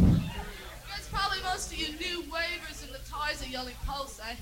That's probably most of you new wavers in the tires are yelling pulse, eh?